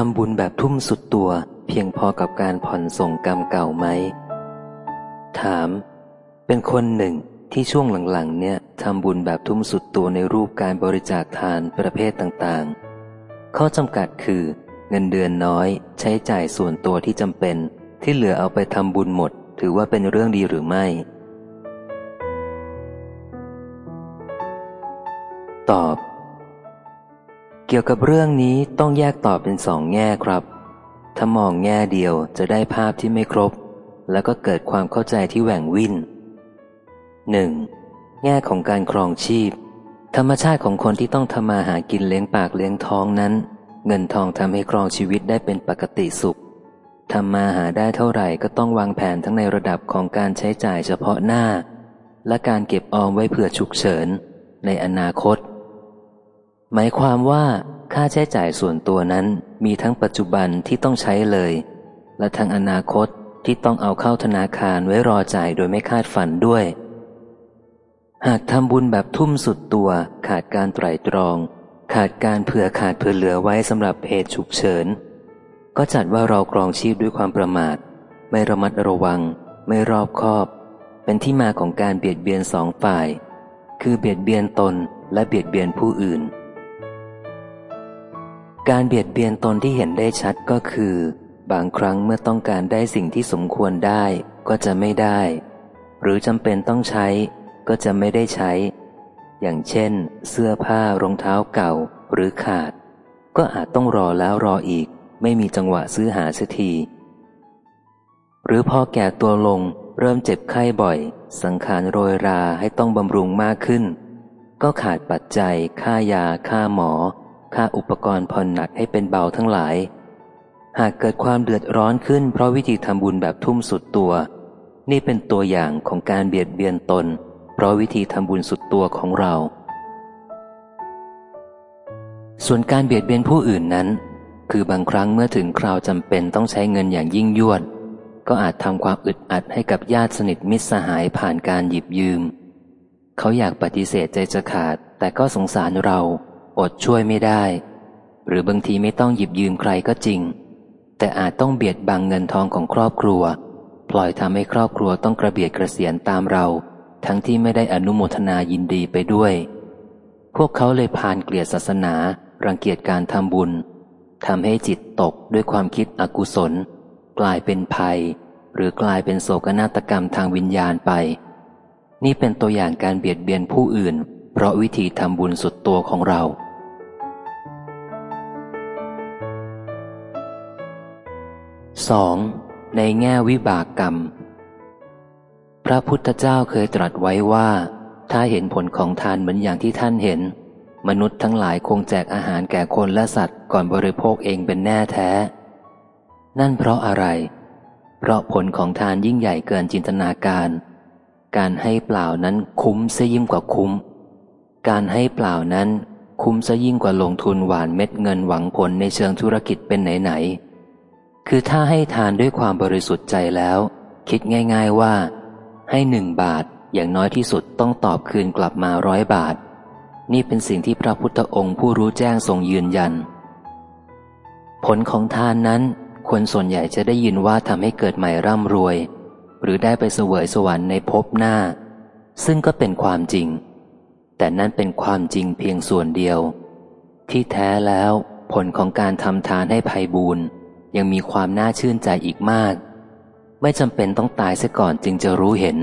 ทำบุญแบบทุ่มสุดตัว เพียงพอกับการผ่อนส่งกรรมเก่าไหม ถาม เป็นคนหนึ่งที่ช่วงหลังๆ เนี่ยทำบุญแบบทุ่มสุดตัวในรูปการบริจาคทานประเภทต่างๆ ข้อจำกัดคือ เงินเดือนน้อย ใช้จ่ายส่วนตัวที่จำเป็น ที่เหลือเอาไปทำบุญหมด ถือว่าเป็นเรื่องดีหรือไม่ ตอบ เกี่ยวกับเรื่องนี้ต้องแยกตอบเป็นสองแง่ครับ ถ้ามองแง่เดียวจะได้ภาพที่ไม่ครบ แล้วก็เกิดความเข้าใจที่แหว่งวินหนึ่งแง่ของการครองชีพ ธรรมชาติของคนที่ต้องทำมาหากินเลี้ยงปากเลี้ยงท้องนั้น เงินทองทำให้ครองชีวิตได้เป็นปกติสุขทำมาหาได้เท่าไหร่ก็ต้องวางแผนทั้งในระดับของการใช้จ่ายเฉพาะหน้า และการเก็บออมไว้เผื่อฉุกเฉิน ในอนาคต หมายความว่าค่าใช้จ่ายส่วนตัวนั้นมีทั้งปัจจุบันที่ต้องใช้เลย และทั้งอนาคตที่ต้องเอาเข้าธนาคารไว้รอจ่ายโดยไม่คาดฝันด้วย หากทำบุญแบบทุ่มสุดตัว ขาดการไตรตรอง ขาดการเผื่อขาดเผื่อเหลือไว้สำหรับเหตุฉุกเฉิน ก็จัดว่าเราครองชีพด้วยความประมาท ไม่ระมัดระวัง ไม่รอบคอบ เป็นที่มาของการเบียดเบียนสองฝ่าย คือเบียดเบียนตนและเบียดเบียนผู้อื่น การเบียดเบียนตนที่เห็นได้ชัดก็คือ บางครั้งเมื่อต้องการได้สิ่งที่สมควรได้ก็จะไม่ได้ หรือจำเป็นต้องใช้ก็จะไม่ได้ใช้ อย่างเช่น เสื้อผ้ารองเท้าเก่าหรือขาด ก็อาจต้องรอแล้วรออีก ไม่มีจังหวะซื้อหาสักที หรือพอแก่ตัวลงเริ่มเจ็บไข้บ่อย สังขารโรยราให้ต้องบำรุงมากขึ้น ก็ขาดปัจจัยค่ายาค่าหมอ ค่าอุปกรณ์ผ่อนหนักให้เป็นเบาทั้งหลาย หากเกิดความเดือดร้อนขึ้นเพราะวิธีทำบุญแบบทุ่มสุดตัว นี่เป็นตัวอย่างของการเบียดเบียนตน เพราะวิธีทำบุญสุดตัวของเรา ส่วนการเบียดเบียนผู้อื่นนั้น คือบางครั้งเมื่อถึงคราวจำเป็นต้องใช้เงินอย่างยิ่งยวด ก็อาจทำความอึดอัดให้กับญาติสนิทมิตรสหายผ่านการหยิบยืม เขาอยากปฏิเสธใจจะขาด แต่ก็สงสารเรา อดช่วยไม่ได้ หรือบางทีไม่ต้องหยิบยืมใครก็จริง แต่อาจต้องเบียดบังเงินทองของครอบครัว ปล่อยทำให้ครอบครัวต้องกระเบียดกระเสียนตามเรา ทั้งที่ไม่ได้อนุโมทนายินดีไปด้วย พวกเขาเลยผ่านเกลียดศาสนา รังเกียจการทำบุญทำให้จิตตกด้วยความคิดอกุศล กลายเป็นภัย หรือกลายเป็นโศกนาฏกรรมทางวิญญาณไป นี่เป็นตัวอย่างการเบียดเบียนผู้อื่น เพราะวิธีทำบุญสุดตัวของเรา 2. ในแง่วิบากกรรม พระพุทธเจ้าเคยตรัสไว้ว่า ถ้าเห็นผลของทานเหมือนอย่างที่ท่านเห็น มนุษย์ทั้งหลายคงแจกอาหารแก่คนและสัตว์ก่อนบริโภคเองเป็นแน่แท้ นั่นเพราะอะไร เพราะผลของทานยิ่งใหญ่เกินจินตนาการ การให้เปล่านั้นคุ้มซะยิ่งกว่าคุ้ม การให้เปล่านั้นคุ้มซะยิ่งกว่าลงทุนหวานเม็ดเงินหวังผลในเชิงธุรกิจเป็นไหนๆ คือถ้าให้ทานด้วยความบริสุทธิ์ใจแล้ว คิดง่าย ๆว่า ให้หนึ่งบาทอย่างน้อยที่สุดต้องตอบคืนกลับมาร้อยบาท นี่เป็นสิ่งที่พระพุทธองค์ผู้รู้แจ้งทรงยืนยัน ผลของทานนั้น คนส่วนใหญ่จะได้ยินว่าทำให้เกิดใหม่ร่ำรวย หรือได้ไปเสวยสวรรค์ในภพหน้า ซึ่งก็เป็นความจริง แต่นั่นเป็นความจริงเพียงส่วนเดียว ที่แท้แล้วผลของการทำทานให้ภัยบูรณ์ ยังมีความน่าชื่นใจอีกมาก ไม่จำเป็นต้องตายซะก่อนจึงจะรู้เห็น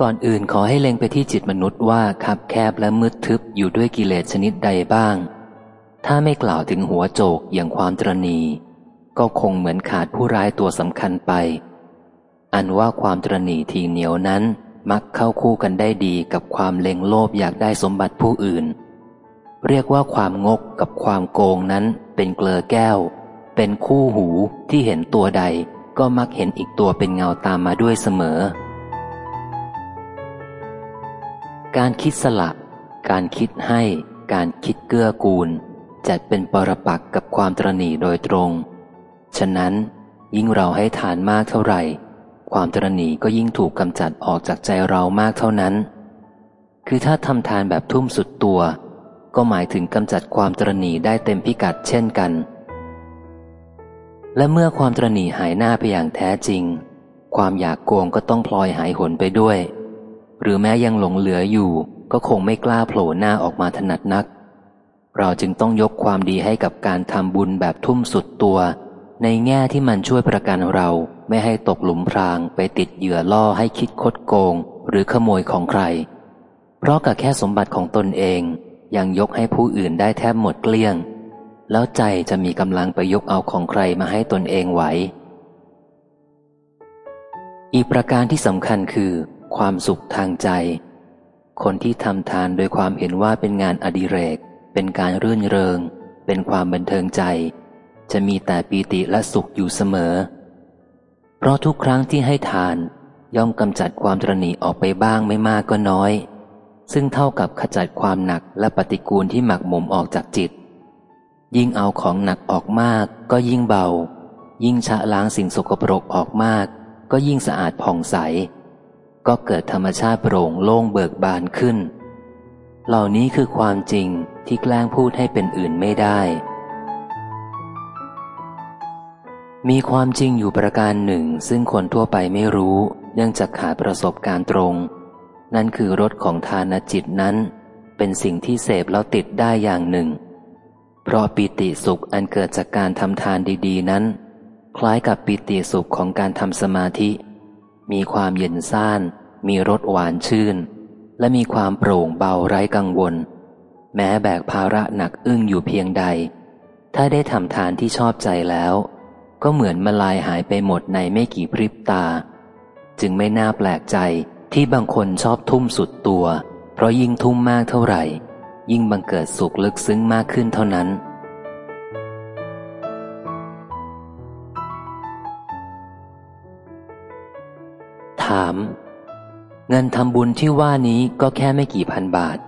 ก่อนอื่นขอให้เล็งไปที่จิตมนุษย์ว่าคับแคบและมืดทึบอยู่ด้วยกิเลสชนิดใดบ้าง ถ้าไม่กล่าวถึงหัวโจกอย่างความตรณี ก็คงเหมือนขาดผู้ร้ายตัวสำคัญไป อันว่าความตรณีทีเหนียวนั้นมักเข้าคู่กันได้ดีกับความเล็งโลภอยากได้สมบัติผู้อื่น เรียกว่าความงกกับความโกงนั้นเป็นเกลือแก้ว เป็นคู่หูที่เห็นตัวใดก็มักเห็นอีกตัวเป็นเงาตามมาด้วยเสมอ การคิดสละ การคิดให้ การคิดเกื้อกูล จัดเป็นปรปักกับความตรณีโดยตรง ฉะนั้น ยิ่งเราให้ทานมากเท่าไหร่ ความตรณีก็ยิ่งถูกกำจัดออกจากใจเรามากเท่านั้น คือถ้าทำทานแบบทุ่มสุดตัว ก็หมายถึงกำจัดความตรณีได้เต็มพิกัดเช่นกัน และเมื่อความตรณีหายหน้าไปอย่างแท้จริง ความอยากโกงก็ต้องพลอยหายหนไปด้วย หรือแม้ยังหลงเหลืออยู่ก็คงไม่กล้าโผล่หน้าออกมาถนัดนัก เราจึงต้องยกความดีให้กับการทำบุญแบบทุ่มสุดตัว ในแง่ที่มันช่วยประกันเราไม่ให้ตกหลุมพรางไปติดเหยื่อล่อให้คิดคดโกง หรือขโมยของใคร เพราะกับแค่สมบัติของตนเอง ยังยกให้ผู้อื่นได้แทบหมดเกลี้ยง แล้วใจจะมีกำลังไปยกเอาของใครมาให้ตนเองไหว อีกประการที่สำคัญคือ ความสุขทางใจ คนที่ทำทานโดยความเห็นว่าเป็นงานอดิเรก เป็นการรื่นเริง เป็นความบันเทิงใจ จะมีแต่ปีติและสุขอยู่เสมอ เพราะทุกครั้งที่ให้ทานย่อมกำจัดความตรณีออกไปบ้างไม่มากก็น้อย ซึ่งเท่ากับขจัดความหนักและปฏิกูลที่หมักหมมออกจากจิต ยิ่งเอาของหนักออกมากก็ยิ่งเบา ยิ่งชะล้างสิ่งสกปรกออกมาก ก็ยิ่งสะอาดผ่องใส ก็เกิดธรรมชาติโปร่งโล่งเบิกบานขึ้น เหล่านี้คือความจริงที่แกล้งพูดให้เป็นอื่นไม่ได้ มีความจริงอยู่ประการหนึ่ง ซึ่งคนทั่วไปไม่รู้ เนื่องจากขาดประสบการณ์ตรง นั่นคือรสของทานจิตนั้น เป็นสิ่งที่เสพแล้วติดได้อย่างหนึ่ง เพราะปิติสุขอันเกิดจากการทำทานดีๆ นั้น คล้ายกับปิติสุขของการทำสมาธิ มีความเย็นซ่าน มีรสหวานชื่น และมีความโปร่งเบาไร้กังวล แม้แบกภาระหนักอึ้งอยู่เพียงใด ถ้าได้ทำทานที่ชอบใจแล้ว ก็เหมือนมาลายหายไปหมดในไม่กี่พริบตา จึงไม่น่าแปลกใจ ที่บางคนชอบทุ่มสุดตัว เพราะยิ่งทุ่มมากเท่าไหร่ ยิ่งบังเกิดสุขลึกซึ้งมากขึ้นเท่านั้น ถาม เงินทำบุญที่ว่านี้ก็แค่ไม่กี่พันบาท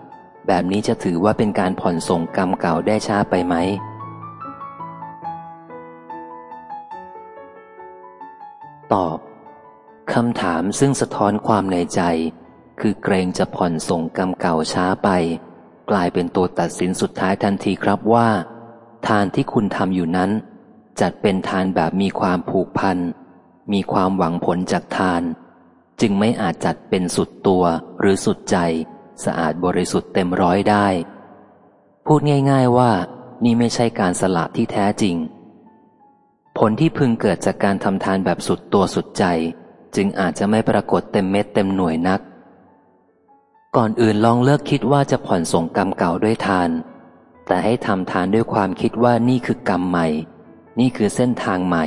แบบนี้จะถือว่าเป็นการผ่อนส่งกรรมเก่าได้ช้าไปไหม ตอบ คำถามซึ่งสะท้อนความในใจ คือเกรงจะผ่อนส่งกรรมเก่าช้าไป กลายเป็นตัวตัดสินสุดท้ายทันทีครับว่า ทานที่คุณทำอยู่นั้น จัดเป็นทานแบบมีความผูกพัน มีความหวังผลจากทาน จึงไม่อาจจัดเป็นสุดตัวหรือสุดใจ สะอาดบริสุทธิ์เต็มร้อยได้ พูดง่ายๆว่านี่ไม่ใช่การสละที่แท้จริง ผลที่พึงเกิดจากการทำทานแบบสุดตัวสุดใจ จึงอาจจะไม่ปรากฏเต็มเม็ดเต็มหน่วยนัก ก่อนอื่นลองเลิกคิดว่าจะผ่อนส่งกรรมเก่าด้วยทาน แต่ให้ทำทานด้วยความคิดว่านี่คือกรรมใหม่ นี่คือเส้นทางใหม่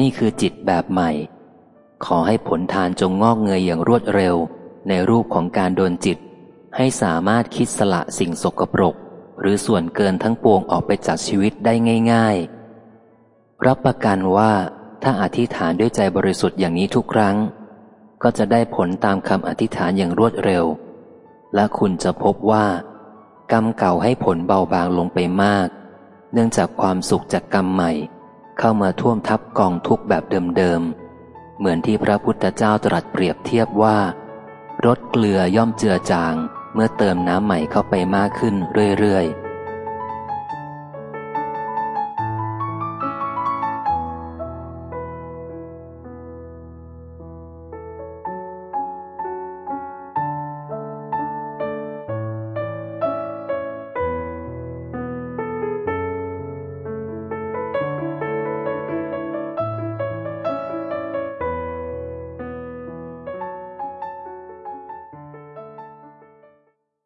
นี่คือจิตแบบใหม่ ขอให้ผลทานจงงอกเงยอย่างรวดเร็ว ในรูปของการโดนจิต ให้สามารถคิดสละสิ่งสกปรก หรือส่วนเกินทั้งปวงออกไปจากชีวิตได้ง่าย ๆ รับประกันว่า ถ้าอธิษฐานด้วยใจบริสุทธิ์อย่างนี้ทุกครั้ง ก็จะได้ผลตามคำอธิษฐานอย่างรวดเร็ว และคุณจะพบว่า กรรมเก่าให้ผลเบาบางลงไปมาก เนื่องจากความสุขจากกรรมใหม่ เข้ามาท่วมทับกองทุกแบบเดิมๆ เหมือนที่พระพุทธเจ้าตรัสเปรียบเทียบว่ารถเกลือย่อมเจือจาง เมื่อเติมน้ำใหม่เข้าไปมากขึ้นเรื่อยๆ